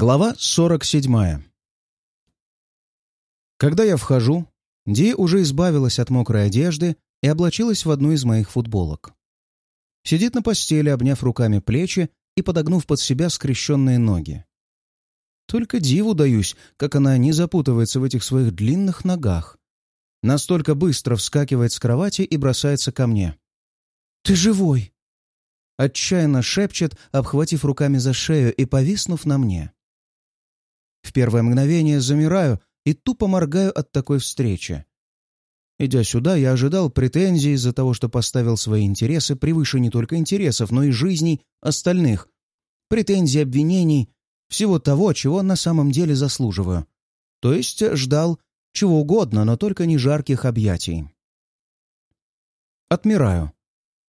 Глава 47 Когда я вхожу, Ди уже избавилась от мокрой одежды и облачилась в одну из моих футболок. Сидит на постели, обняв руками плечи и подогнув под себя скрещенные ноги. Только диву даюсь, как она не запутывается в этих своих длинных ногах. Настолько быстро вскакивает с кровати и бросается ко мне. «Ты живой!» Отчаянно шепчет, обхватив руками за шею и повиснув на мне. В первое мгновение замираю и тупо моргаю от такой встречи. Идя сюда, я ожидал претензий из-за того, что поставил свои интересы превыше не только интересов, но и жизней остальных. Претензий, обвинений, всего того, чего на самом деле заслуживаю. То есть ждал чего угодно, но только не жарких объятий. Отмираю.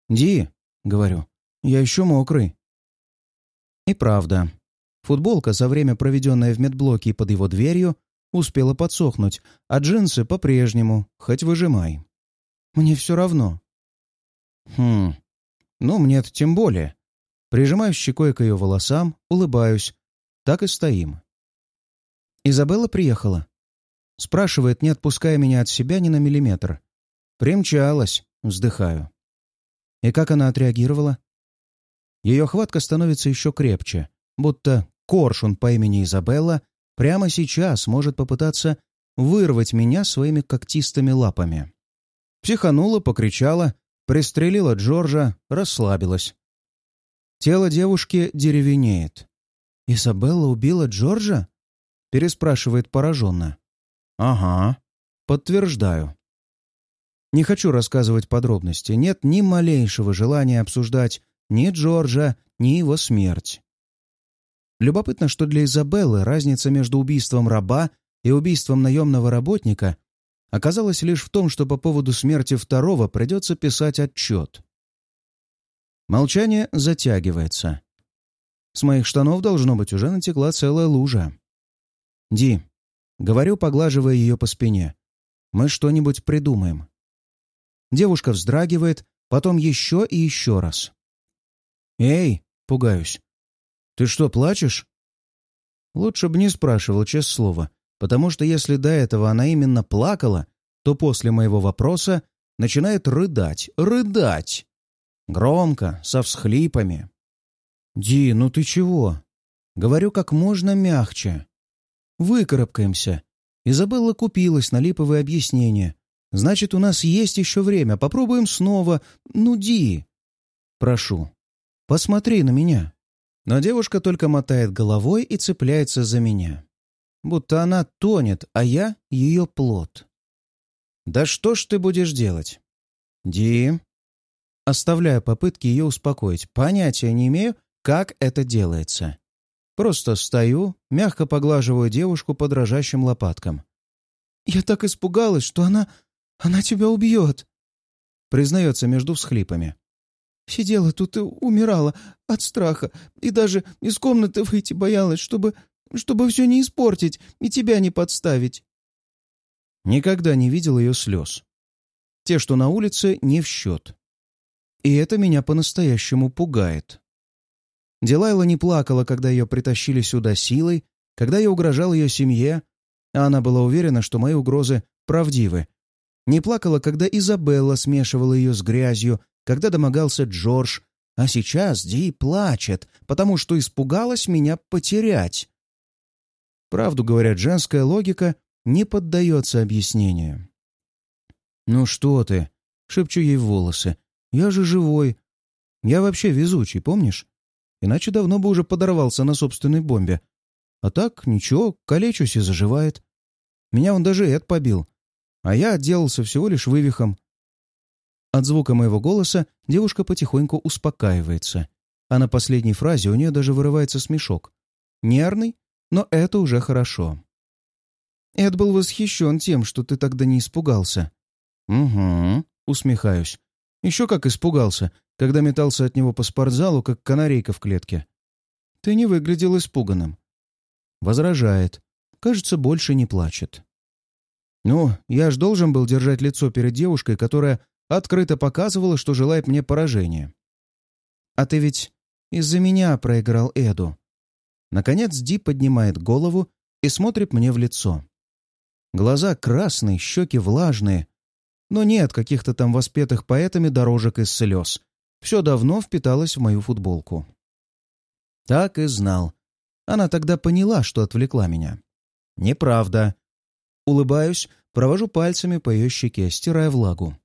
«Ди», — говорю, — «я еще мокрый». И правда, Футболка, за время проведенное в медблоке и под его дверью, успела подсохнуть, а джинсы по-прежнему, хоть выжимай. Мне все равно. Хм, ну мне-то тем более. Прижимаю щекой к ее волосам, улыбаюсь. Так и стоим. Изабелла приехала. Спрашивает, не отпуская меня от себя ни на миллиметр. Примчалась, вздыхаю. И как она отреагировала? Ее хватка становится еще крепче, будто коршун по имени Изабелла прямо сейчас может попытаться вырвать меня своими когтистыми лапами. Психанула, покричала, пристрелила Джорджа, расслабилась. Тело девушки деревенеет. «Изабелла убила Джорджа?» — переспрашивает пораженно. «Ага, подтверждаю». Не хочу рассказывать подробности. Нет ни малейшего желания обсуждать ни Джорджа, ни его смерть. Любопытно, что для Изабеллы разница между убийством раба и убийством наемного работника оказалась лишь в том, что по поводу смерти второго придется писать отчет. Молчание затягивается. С моих штанов, должно быть, уже натекла целая лужа. «Ди», — говорю, поглаживая ее по спине, — «мы что-нибудь придумаем». Девушка вздрагивает, потом еще и еще раз. «Эй!» — пугаюсь. «Ты что, плачешь?» Лучше бы не спрашивал, честное слово, потому что если до этого она именно плакала, то после моего вопроса начинает рыдать, рыдать. Громко, со всхлипами. «Ди, ну ты чего?» Говорю как можно мягче. «Выкарабкаемся». Изабелла купилась на липовые объяснения. «Значит, у нас есть еще время. Попробуем снова. Ну, Ди!» «Прошу, посмотри на меня». Но девушка только мотает головой и цепляется за меня. Будто она тонет, а я — ее плод. «Да что ж ты будешь делать?» «Ди...» Оставляю попытки ее успокоить. Понятия не имею, как это делается. Просто стою, мягко поглаживаю девушку по дрожащим лопаткам. «Я так испугалась, что она... она тебя убьет!» Признается между всхлипами. Сидела тут и умирала от страха, и даже из комнаты выйти боялась, чтобы... чтобы все не испортить и тебя не подставить. Никогда не видел ее слез. Те, что на улице, не в счет. И это меня по-настоящему пугает. Дилайла не плакала, когда ее притащили сюда силой, когда я угрожал ее семье, а она была уверена, что мои угрозы правдивы. Не плакала, когда Изабелла смешивала ее с грязью когда домогался Джордж, а сейчас Ди плачет, потому что испугалась меня потерять. Правду говорят, женская логика не поддается объяснению. «Ну что ты?» — шепчу ей в волосы. «Я же живой. Я вообще везучий, помнишь? Иначе давно бы уже подорвался на собственной бомбе. А так, ничего, калечусь и заживает. Меня он даже Эд побил. А я отделался всего лишь вывихом. От звука моего голоса девушка потихоньку успокаивается, а на последней фразе у нее даже вырывается смешок. Нервный, но это уже хорошо. Эд был восхищен тем, что ты тогда не испугался. «Угу», — усмехаюсь. «Еще как испугался, когда метался от него по спортзалу, как канарейка в клетке. Ты не выглядел испуганным». Возражает. Кажется, больше не плачет. «Ну, я ж должен был держать лицо перед девушкой, которая открыто показывала, что желает мне поражения. «А ты ведь из-за меня проиграл Эду». Наконец Ди поднимает голову и смотрит мне в лицо. Глаза красные, щеки влажные. Но нет каких-то там воспетых поэтами дорожек из слез. Все давно впиталось в мою футболку. Так и знал. Она тогда поняла, что отвлекла меня. Неправда. Улыбаюсь, провожу пальцами по ее щеке, стирая влагу.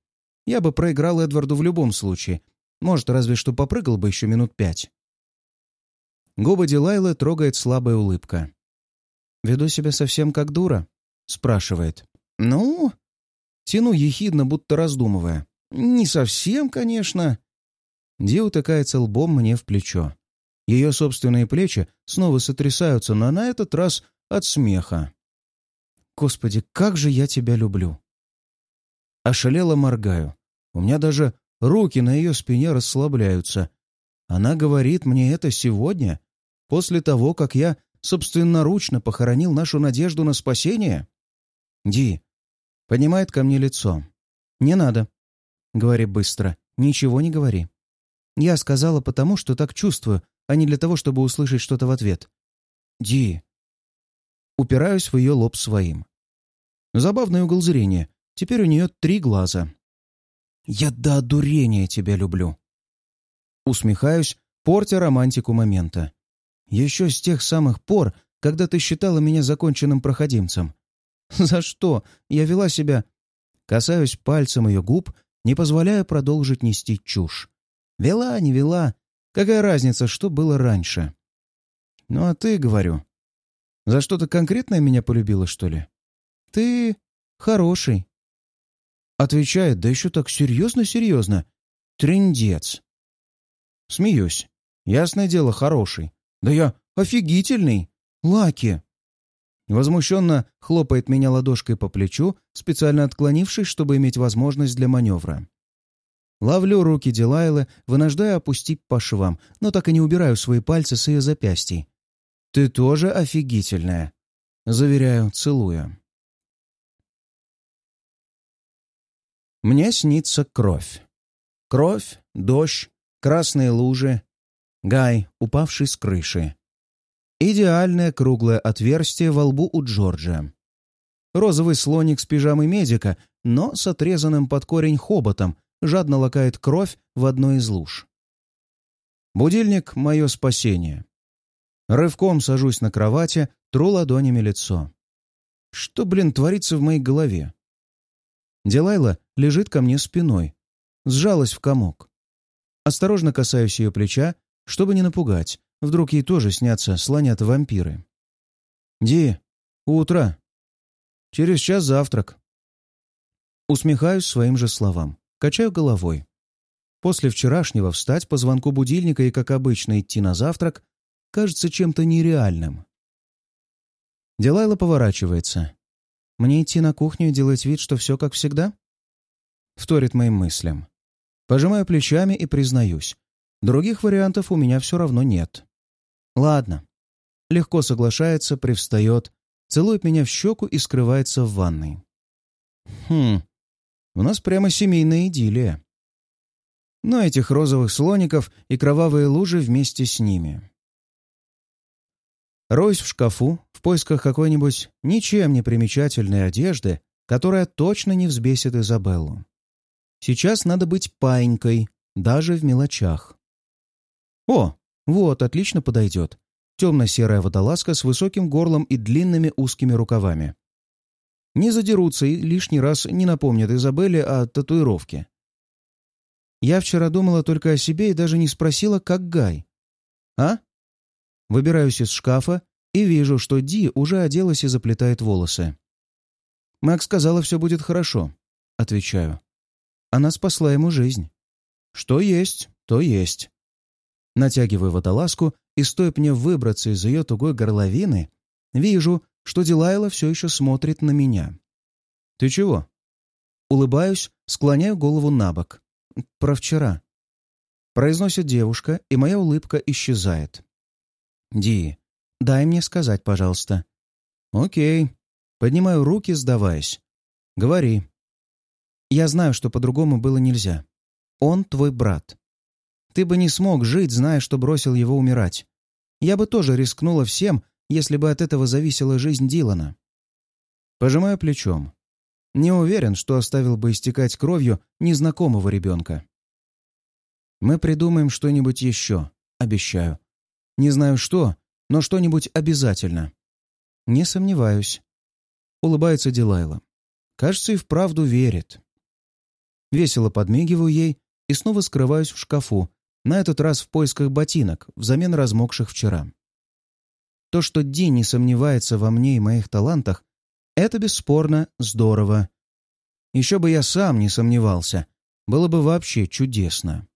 Я бы проиграл Эдварду в любом случае. Может, разве что попрыгал бы еще минут пять. Губы Дилайлы трогает слабая улыбка. «Веду себя совсем как дура?» — спрашивает. «Ну?» Тяну ехидно, будто раздумывая. «Не совсем, конечно». Ди утыкается лбом мне в плечо. Ее собственные плечи снова сотрясаются, но на этот раз от смеха. «Господи, как же я тебя люблю!» Ошалело моргаю. У меня даже руки на ее спине расслабляются. Она говорит мне это сегодня, после того, как я собственноручно похоронил нашу надежду на спасение? Ди поднимает ко мне лицо. «Не надо», — говори быстро, — «ничего не говори». Я сказала потому, что так чувствую, а не для того, чтобы услышать что-то в ответ. «Ди». Упираюсь в ее лоб своим. Забавный угол зрения. Теперь у нее три глаза. «Я до одурения тебя люблю». Усмехаюсь, портя романтику момента. Еще с тех самых пор, когда ты считала меня законченным проходимцем. За что? Я вела себя... Касаюсь пальцем ее губ, не позволяя продолжить нести чушь. Вела, не вела. Какая разница, что было раньше? Ну а ты, говорю, за что-то конкретное меня полюбила, что ли? Ты хороший. Отвечает, да еще так серьезно-серьезно. Трендец. Смеюсь. Ясное дело, хороший. Да я офигительный. Лаки. Возмущенно хлопает меня ладошкой по плечу, специально отклонившись, чтобы иметь возможность для маневра. Ловлю руки Дилайлы, вынуждая опустить по швам, но так и не убираю свои пальцы с ее запястьей. «Ты тоже офигительная!» Заверяю, целуя. Мне снится кровь. Кровь, дождь, красные лужи, Гай, упавший с крыши. Идеальное круглое отверстие во лбу у Джорджа. Розовый слоник с пижамой медика, но с отрезанным под корень хоботом, жадно лакает кровь в одной из луж. Будильник — мое спасение. Рывком сажусь на кровати, тру ладонями лицо. Что, блин, творится в моей голове? Дилайла лежит ко мне спиной, сжалась в комок. Осторожно касаюсь ее плеча, чтобы не напугать. Вдруг ей тоже снятся слонят вампиры. «Ди, утро. Через час завтрак». Усмехаюсь своим же словам. Качаю головой. После вчерашнего встать по звонку будильника и, как обычно, идти на завтрак кажется чем-то нереальным. Дилайла поворачивается. «Мне идти на кухню и делать вид, что все как всегда?» Вторит моим мыслям. Пожимаю плечами и признаюсь. Других вариантов у меня все равно нет. Ладно. Легко соглашается, привстает, целует меня в щеку и скрывается в ванной. Хм, у нас прямо семейная идиллия. Но этих розовых слоников и кровавые лужи вместе с ними. Роюсь в шкафу в поисках какой-нибудь ничем не примечательной одежды, которая точно не взбесит Изабеллу. Сейчас надо быть паинькой, даже в мелочах. О, вот, отлично подойдет. Темно-серая водолазка с высоким горлом и длинными узкими рукавами. Не задерутся и лишний раз не напомнят Изабелле о татуировке. Я вчера думала только о себе и даже не спросила, как Гай. А? Выбираюсь из шкафа и вижу, что Ди уже оделась и заплетает волосы. Мэг сказала, все будет хорошо. Отвечаю. Она спасла ему жизнь. Что есть, то есть. Натягиваю водолазку, и стоит мне выбраться из ее тугой горловины, вижу, что Дилайла все еще смотрит на меня. «Ты чего?» Улыбаюсь, склоняю голову на бок. «Про вчера». Произносит девушка, и моя улыбка исчезает. «Ди, дай мне сказать, пожалуйста». «Окей». Поднимаю руки, сдаваясь. «Говори». «Я знаю, что по-другому было нельзя. Он твой брат. Ты бы не смог жить, зная, что бросил его умирать. Я бы тоже рискнула всем, если бы от этого зависела жизнь Дилана. Пожимаю плечом. Не уверен, что оставил бы истекать кровью незнакомого ребенка. Мы придумаем что-нибудь еще, обещаю. Не знаю что, но что-нибудь обязательно. Не сомневаюсь. Улыбается Дилайла. Кажется, и вправду верит. Весело подмигиваю ей и снова скрываюсь в шкафу, на этот раз в поисках ботинок, взамен размокших вчера. То, что Ди не сомневается во мне и моих талантах, это бесспорно здорово. Еще бы я сам не сомневался, было бы вообще чудесно.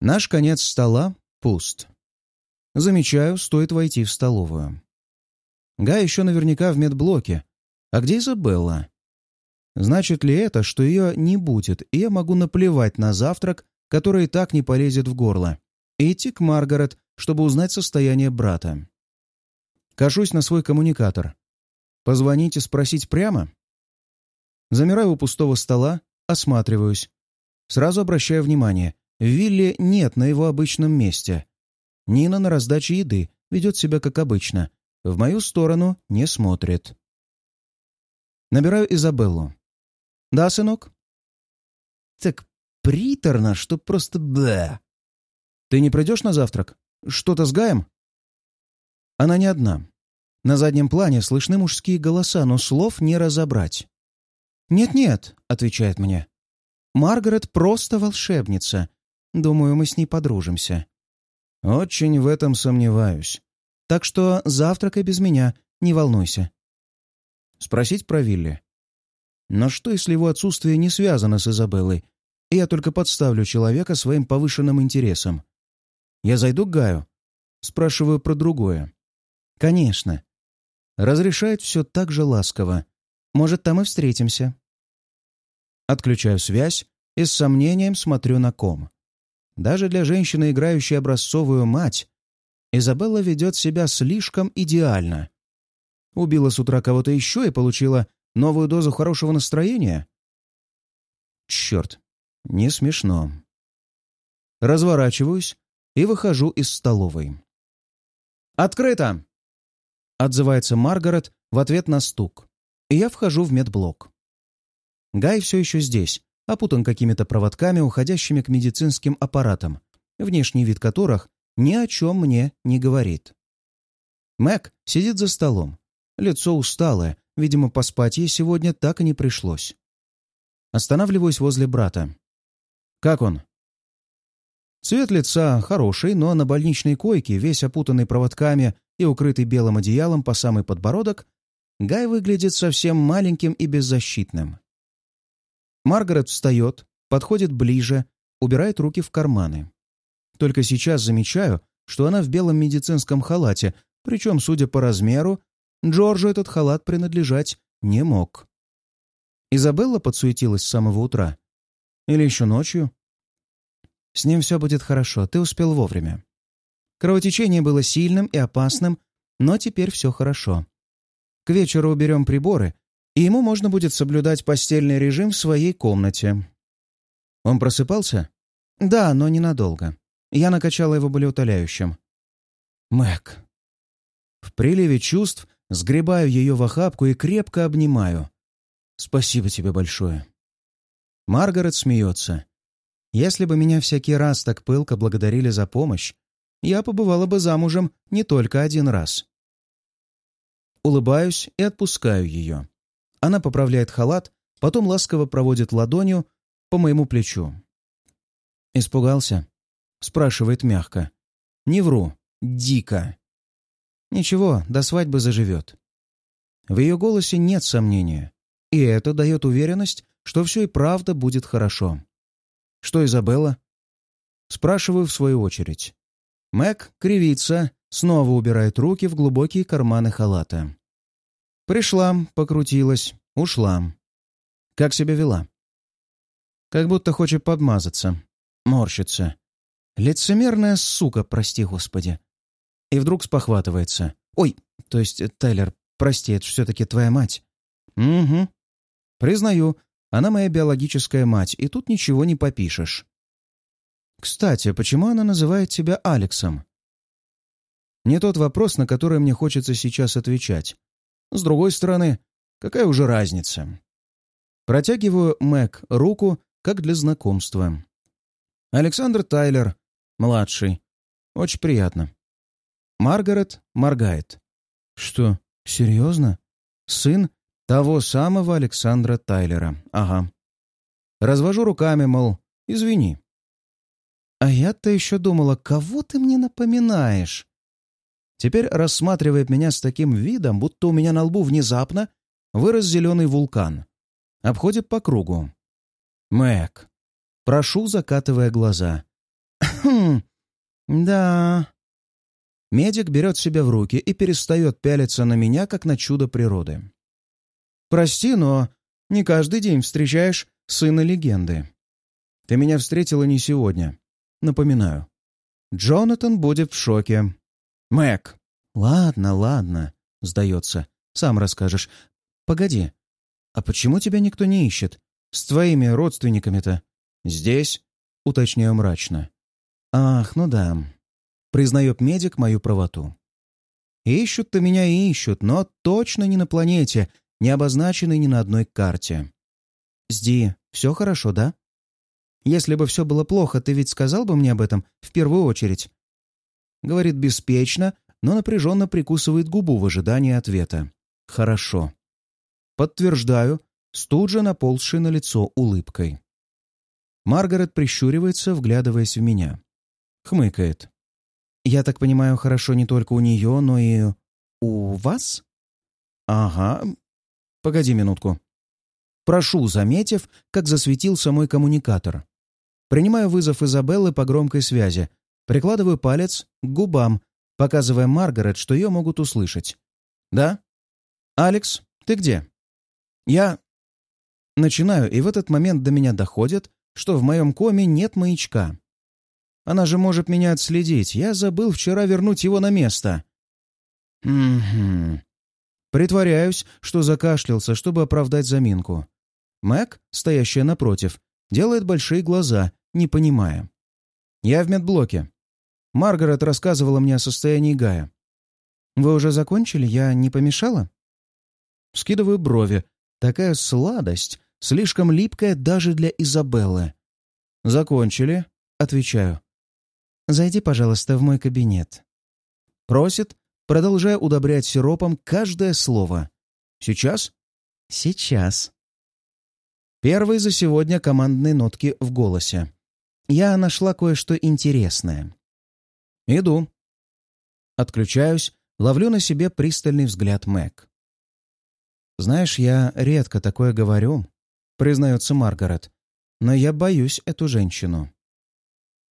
Наш конец стола пуст. Замечаю, стоит войти в столовую. Гай еще наверняка в медблоке. А где Изабелла? Значит ли это, что ее не будет, и я могу наплевать на завтрак, который и так не полезет в горло, и идти к Маргарет, чтобы узнать состояние брата? Кашусь на свой коммуникатор. Позвонить и спросить прямо? Замираю у пустого стола, осматриваюсь. Сразу обращаю внимание. Вилли нет на его обычном месте. Нина на раздаче еды ведет себя как обычно. В мою сторону не смотрит. Набираю Изабеллу. «Да, сынок?» «Так приторно, что просто да. «Ты не придешь на завтрак? Что-то с Гаем?» Она не одна. На заднем плане слышны мужские голоса, но слов не разобрать. «Нет-нет», — отвечает мне. «Маргарет просто волшебница. Думаю, мы с ней подружимся». «Очень в этом сомневаюсь. Так что завтракай без меня, не волнуйся». Спросить про Вилли. Но что, если его отсутствие не связано с Изабеллой, и я только подставлю человека своим повышенным интересом? Я зайду к Гаю? Спрашиваю про другое. Конечно. Разрешает все так же ласково. Может, там и встретимся. Отключаю связь и с сомнением смотрю на ком. Даже для женщины, играющей образцовую мать, Изабелла ведет себя слишком идеально. Убила с утра кого-то еще и получила Новую дозу хорошего настроения? Черт, не смешно. Разворачиваюсь и выхожу из столовой. «Открыто!» — отзывается Маргарет в ответ на стук. И я вхожу в медблок. Гай все еще здесь, опутан какими-то проводками, уходящими к медицинским аппаратам, внешний вид которых ни о чем мне не говорит. Мэг сидит за столом, лицо усталое, Видимо, поспать ей сегодня так и не пришлось. Останавливаюсь возле брата. «Как он?» Цвет лица хороший, но на больничной койке, весь опутанный проводками и укрытый белым одеялом по самый подбородок, Гай выглядит совсем маленьким и беззащитным. Маргарет встает, подходит ближе, убирает руки в карманы. Только сейчас замечаю, что она в белом медицинском халате, причем, судя по размеру, Джорджу этот халат принадлежать не мог. Изабелла подсуетилась с самого утра. Или еще ночью. С ним все будет хорошо, ты успел вовремя. Кровотечение было сильным и опасным, но теперь все хорошо. К вечеру уберем приборы, и ему можно будет соблюдать постельный режим в своей комнате. Он просыпался? Да, но ненадолго. Я накачала его болеутоляющим. Мэг. В приливе чувств Сгребаю ее в охапку и крепко обнимаю. «Спасибо тебе большое». Маргарет смеется. «Если бы меня всякий раз так пылко благодарили за помощь, я побывала бы замужем не только один раз». Улыбаюсь и отпускаю ее. Она поправляет халат, потом ласково проводит ладонью по моему плечу. «Испугался?» — спрашивает мягко. «Не вру. Дико». Ничего, до свадьбы заживет. В ее голосе нет сомнения, и это дает уверенность, что все и правда будет хорошо. Что Изабелла? Спрашиваю в свою очередь. Мэг кривится, снова убирает руки в глубокие карманы халата. Пришла, покрутилась, ушла. Как себя вела? Как будто хочет подмазаться. Морщится. Лицемерная сука, прости господи. И вдруг спохватывается. «Ой, то есть, Тайлер, прости, это все-таки твоя мать». «Угу». «Признаю, она моя биологическая мать, и тут ничего не попишешь». Кстати, почему она называет тебя Алексом? Не тот вопрос, на который мне хочется сейчас отвечать. С другой стороны, какая уже разница? Протягиваю Мэг руку, как для знакомства. Александр Тайлер, младший. Очень приятно. Маргарет моргает. Что, серьезно? Сын того самого Александра Тайлера. Ага. Развожу руками, мол, извини. А я-то еще думала, кого ты мне напоминаешь? Теперь рассматривает меня с таким видом, будто у меня на лбу внезапно вырос зеленый вулкан. Обходит по кругу. Мэг. Прошу, закатывая глаза. Да. Медик берет себя в руки и перестает пялиться на меня, как на чудо природы. Прости, но не каждый день встречаешь сына легенды. Ты меня встретила не сегодня. Напоминаю. Джонатан будет в шоке. Мэг. Ладно, ладно, сдается. Сам расскажешь. Погоди. А почему тебя никто не ищет? С твоими родственниками-то. Здесь, уточняю мрачно. Ах, ну да. Признает медик мою правоту. Ищут-то меня и ищут, но точно не на планете, не обозначенной ни на одной карте. «Сди, все хорошо, да?» Если бы все было плохо, ты ведь сказал бы мне об этом в первую очередь?» Говорит беспечно, но напряженно прикусывает губу в ожидании ответа. «Хорошо». Подтверждаю, с тут же наползшей на лицо улыбкой. Маргарет прищуривается, вглядываясь в меня. Хмыкает. «Я так понимаю, хорошо не только у нее, но и у вас?» «Ага. Погоди минутку». Прошу, заметив, как засветился мой коммуникатор. Принимаю вызов Изабеллы по громкой связи. Прикладываю палец к губам, показывая Маргарет, что ее могут услышать. «Да? Алекс, ты где?» «Я...» Начинаю, и в этот момент до меня доходит, что в моем коме нет маячка. Она же может меня отследить. Я забыл вчера вернуть его на место. Угу. Притворяюсь, что закашлялся, чтобы оправдать заминку. Мэг, стоящая напротив, делает большие глаза не понимая. «Я в медблоке. Маргарет рассказывала мне о состоянии Гая. Вы уже закончили? Я не помешала?» Скидываю брови. Такая сладость, слишком липкая даже для Изабеллы. «Закончили?» — отвечаю. «Зайди, пожалуйста, в мой кабинет». Просит, продолжая удобрять сиропом каждое слово. «Сейчас?» «Сейчас». Первые за сегодня командные нотки в голосе я нашла кое-что интересное. Иду. Отключаюсь, ловлю на себе пристальный взгляд Мэг. «Знаешь, я редко такое говорю», — признается Маргарет, «но я боюсь эту женщину».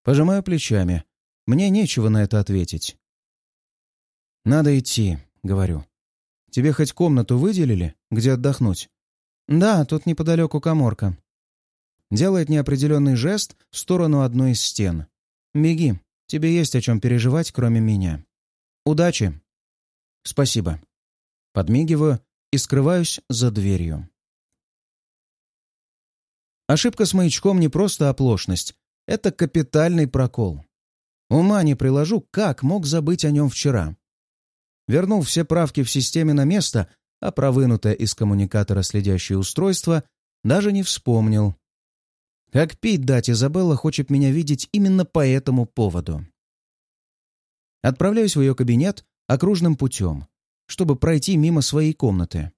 Пожимаю плечами. Мне нечего на это ответить. «Надо идти», — говорю. «Тебе хоть комнату выделили, где отдохнуть?» «Да, тут неподалеку коморка делает неопределенный жест в сторону одной из стен. «Беги, тебе есть о чем переживать, кроме меня. Удачи!» «Спасибо». Подмигиваю и скрываюсь за дверью. Ошибка с маячком не просто оплошность, это капитальный прокол. Ума не приложу, как мог забыть о нем вчера. Вернул все правки в системе на место, а провынутое из коммуникатора следящее устройство даже не вспомнил. Как пить дать, Изабелла хочет меня видеть именно по этому поводу. Отправляюсь в ее кабинет окружным путем, чтобы пройти мимо своей комнаты.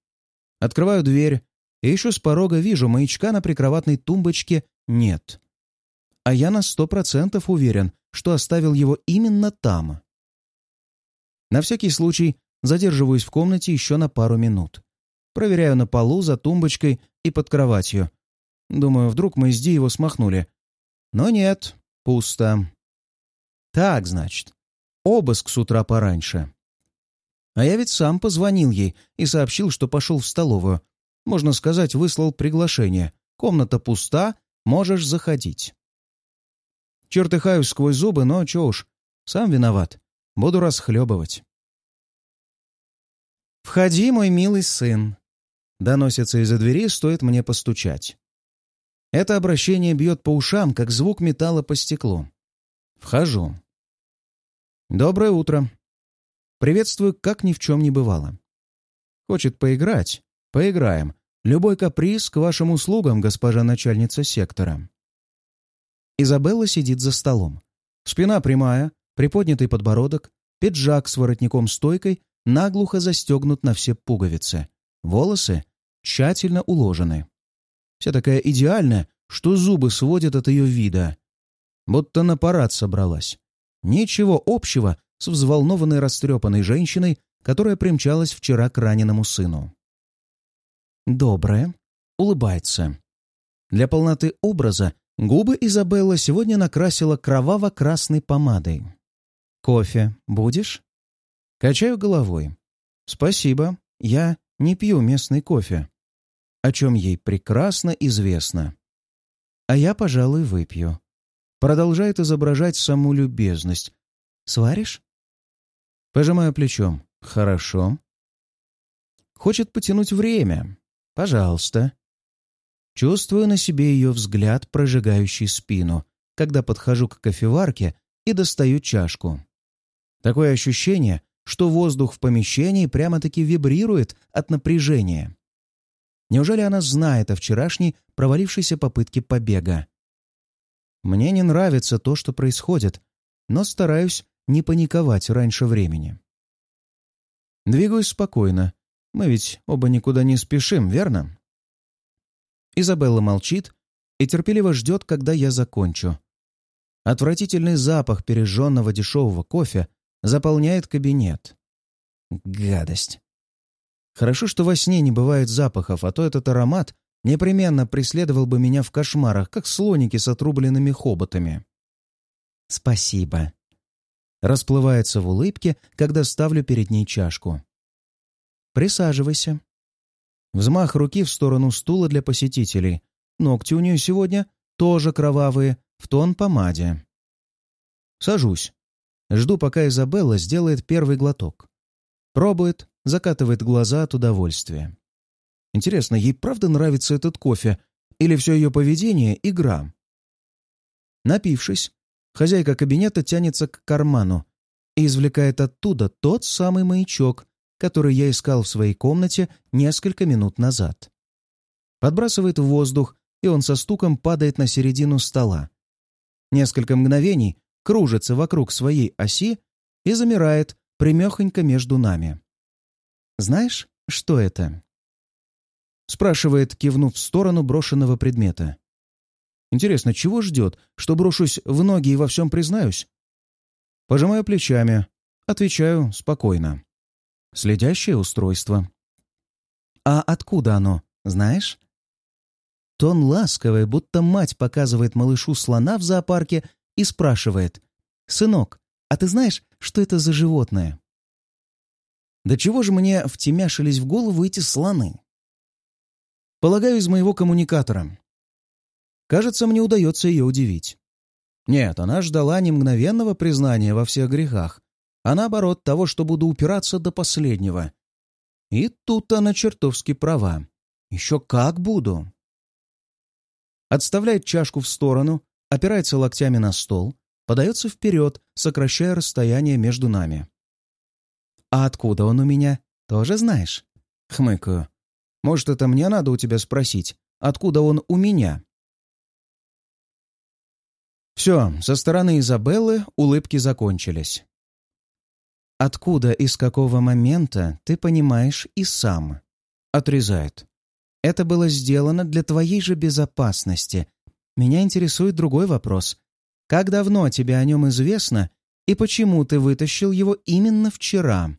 Открываю дверь, и еще с порога вижу, маячка на прикроватной тумбочке нет. А я на сто процентов уверен, что оставил его именно там. На всякий случай задерживаюсь в комнате еще на пару минут. Проверяю на полу, за тумбочкой и под кроватью, Думаю, вдруг мы с Ди его смахнули. Но нет, пусто. Так, значит, обыск с утра пораньше. А я ведь сам позвонил ей и сообщил, что пошел в столовую. Можно сказать, выслал приглашение. Комната пуста, можешь заходить. Чертыхаюсь сквозь зубы, но чё уж, сам виноват. Буду расхлебывать. «Входи, мой милый сын!» Доносится из-за двери, стоит мне постучать. Это обращение бьет по ушам, как звук металла по стеклу. Вхожу. «Доброе утро. Приветствую, как ни в чем не бывало. Хочет поиграть? Поиграем. Любой каприз к вашим услугам, госпожа начальница сектора». Изабелла сидит за столом. Спина прямая, приподнятый подбородок, пиджак с воротником-стойкой наглухо застегнут на все пуговицы. Волосы тщательно уложены. Вся такая идеальная, что зубы сводят от ее вида. Будто на парад собралась. Ничего общего с взволнованной растрепанной женщиной, которая примчалась вчера к раненому сыну. Добрая, улыбается. Для полноты образа губы Изабелла сегодня накрасила кроваво-красной помадой. «Кофе будешь?» Качаю головой. «Спасибо, я не пью местный кофе», о чем ей прекрасно известно. «А я, пожалуй, выпью». Продолжает изображать саму любезность. «Сваришь?» Пожимаю плечом. «Хорошо». Хочет потянуть время. «Пожалуйста». Чувствую на себе ее взгляд, прожигающий спину, когда подхожу к кофеварке и достаю чашку. Такое ощущение, что воздух в помещении прямо-таки вибрирует от напряжения. Неужели она знает о вчерашней провалившейся попытке побега? Мне не нравится то, что происходит, но стараюсь не паниковать раньше времени. Двигаюсь спокойно. Мы ведь оба никуда не спешим, верно? Изабелла молчит и терпеливо ждет, когда я закончу. Отвратительный запах пережженного дешевого кофе заполняет кабинет. Гадость. Хорошо, что во сне не бывает запахов, а то этот аромат непременно преследовал бы меня в кошмарах, как слоники с отрубленными хоботами. «Спасибо». Расплывается в улыбке, когда ставлю перед ней чашку. «Присаживайся». Взмах руки в сторону стула для посетителей. Ногти у нее сегодня тоже кровавые, в тон помаде. Сажусь. Жду, пока Изабелла сделает первый глоток. Пробует, закатывает глаза от удовольствия. Интересно, ей правда нравится этот кофе? Или все ее поведение — игра? Напившись, хозяйка кабинета тянется к карману и извлекает оттуда тот самый маячок, который я искал в своей комнате несколько минут назад. Подбрасывает в воздух, и он со стуком падает на середину стола. Несколько мгновений кружится вокруг своей оси и замирает примехонько между нами. «Знаешь, что это?» Спрашивает, кивнув в сторону брошенного предмета. Интересно, чего ждет, что брошусь в ноги и во всем признаюсь? Пожимаю плечами, отвечаю спокойно. Следящее устройство. А откуда оно, знаешь? Тон ласковый, будто мать показывает малышу слона в зоопарке и спрашивает. «Сынок, а ты знаешь, что это за животное?» Да чего же мне втемяшились в голову эти слоны? Полагаю, из моего коммуникатора. Кажется, мне удается ее удивить. Нет, она ждала не мгновенного признания во всех грехах, а наоборот того, что буду упираться до последнего. И тут она чертовски права. Еще как буду. Отставляет чашку в сторону, опирается локтями на стол, подается вперед, сокращая расстояние между нами. «А откуда он у меня? Тоже знаешь?» Хмыкаю. Может, это мне надо у тебя спросить, откуда он у меня?» Все, со стороны Изабеллы улыбки закончились. «Откуда и с какого момента, ты понимаешь и сам?» Отрезает. «Это было сделано для твоей же безопасности. Меня интересует другой вопрос. Как давно тебе о нем известно и почему ты вытащил его именно вчера?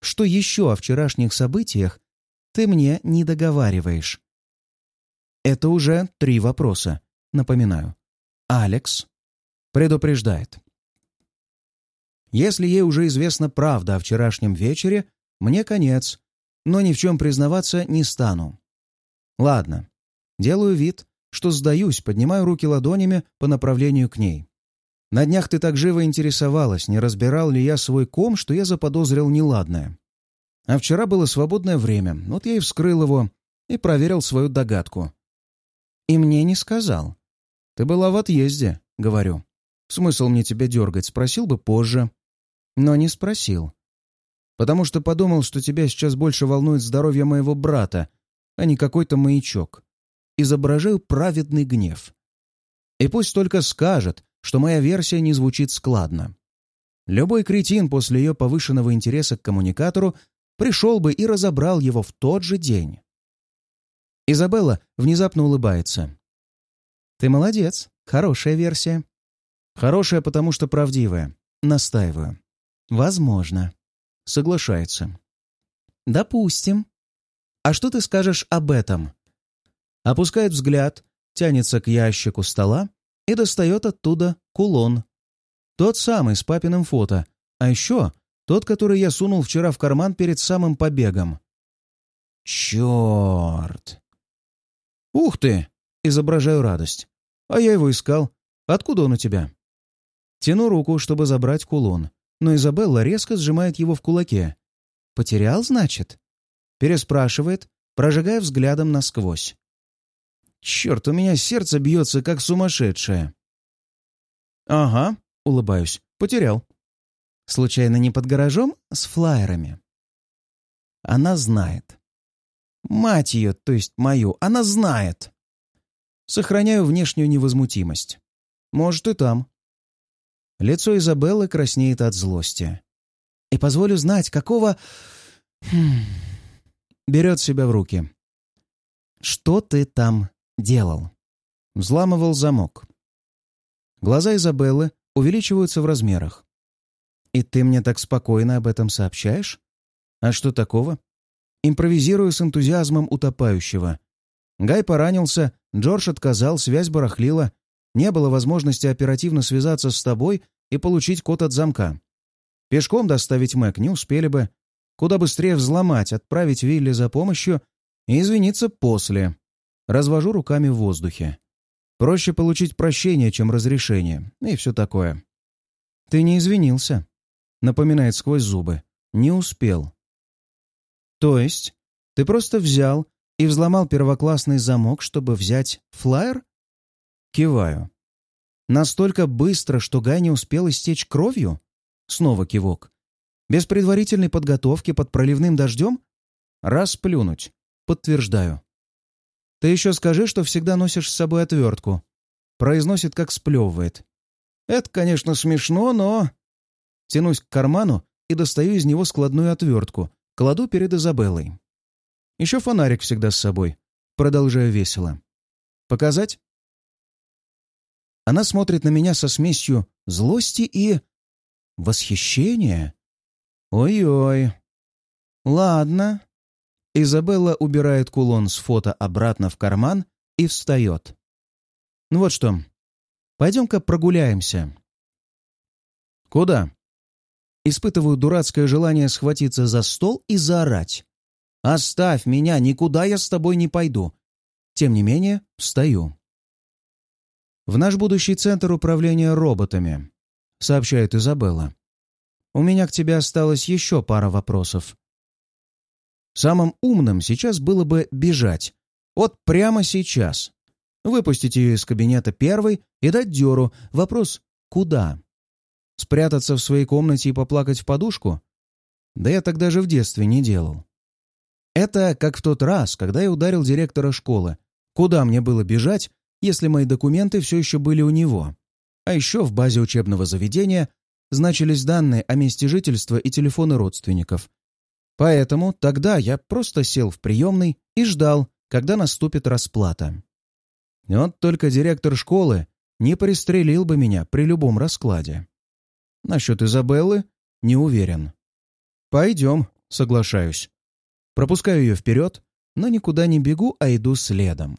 Что еще о вчерашних событиях ты мне не договариваешь. Это уже три вопроса, напоминаю. Алекс предупреждает. Если ей уже известна правда о вчерашнем вечере, мне конец, но ни в чем признаваться не стану. Ладно, делаю вид, что сдаюсь, поднимаю руки ладонями по направлению к ней. На днях ты так живо интересовалась, не разбирал ли я свой ком, что я заподозрил неладное. А вчера было свободное время, вот я и вскрыл его и проверил свою догадку. И мне не сказал. «Ты была в отъезде», — говорю. Смысл мне тебя дергать, спросил бы позже. Но не спросил. Потому что подумал, что тебя сейчас больше волнует здоровье моего брата, а не какой-то маячок. Изображаю праведный гнев. И пусть только скажет, что моя версия не звучит складно. Любой кретин после ее повышенного интереса к коммуникатору пришел бы и разобрал его в тот же день. Изабелла внезапно улыбается. «Ты молодец. Хорошая версия». «Хорошая, потому что правдивая. Настаиваю». «Возможно». Соглашается. «Допустим. А что ты скажешь об этом?» Опускает взгляд, тянется к ящику стола и достает оттуда кулон. Тот самый с папиным фото. А еще тот, который я сунул вчера в карман перед самым побегом. Черт! Ух ты! Изображаю радость. А я его искал. Откуда он у тебя? Тяну руку, чтобы забрать кулон, но Изабелла резко сжимает его в кулаке. «Потерял, значит?» Переспрашивает, прожигая взглядом насквозь. «Черт, у меня сердце бьется, как сумасшедшее!» «Ага», — улыбаюсь, — «потерял». «Случайно не под гаражом с флаерами?» Она знает. Мать ее, то есть мою, она знает. Сохраняю внешнюю невозмутимость. Может, и там. Лицо Изабеллы краснеет от злости. И позволю знать, какого... Хм... Берет себя в руки. «Что ты там делал?» Взламывал замок. Глаза Изабеллы увеличиваются в размерах. «И ты мне так спокойно об этом сообщаешь? А что такого?» Импровизирую с энтузиазмом утопающего. Гай поранился, Джордж отказал, связь барахлила. Не было возможности оперативно связаться с тобой и получить код от замка. Пешком доставить Мэг не успели бы. Куда быстрее взломать, отправить Вилли за помощью и извиниться после. Развожу руками в воздухе. Проще получить прощение, чем разрешение. И все такое. «Ты не извинился», — напоминает сквозь зубы. «Не успел». «То есть ты просто взял и взломал первоклассный замок, чтобы взять флаер?» Киваю. «Настолько быстро, что Гай не успел истечь кровью?» Снова кивок. «Без предварительной подготовки под проливным дождем?» «Расплюнуть». Подтверждаю. «Ты еще скажи, что всегда носишь с собой отвертку». Произносит, как сплевывает. «Это, конечно, смешно, но...» Тянусь к карману и достаю из него складную отвертку, Кладу перед Изабеллой. Еще фонарик всегда с собой. Продолжаю весело. Показать? Она смотрит на меня со смесью злости и... восхищения. Ой-ой. Ладно. Изабелла убирает кулон с фото обратно в карман и встает. Ну вот что, пойдем-ка прогуляемся. Куда? Испытываю дурацкое желание схватиться за стол и заорать. «Оставь меня, никуда я с тобой не пойду!» Тем не менее, встаю. «В наш будущий центр управления роботами», — сообщает Изабелла. «У меня к тебе осталось еще пара вопросов». Самым умным сейчас было бы бежать. Вот прямо сейчас. Выпустить ее из кабинета первой и дать дёру. Вопрос «Куда?» Спрятаться в своей комнате и поплакать в подушку? Да я так даже в детстве не делал. Это как в тот раз, когда я ударил директора школы. Куда мне было бежать, если мои документы все еще были у него? А еще в базе учебного заведения значились данные о месте жительства и телефоны родственников. Поэтому тогда я просто сел в приемный и ждал, когда наступит расплата. Вот только директор школы не пристрелил бы меня при любом раскладе. Насчет Изабеллы не уверен. «Пойдем», — соглашаюсь. Пропускаю ее вперед, но никуда не бегу, а иду следом.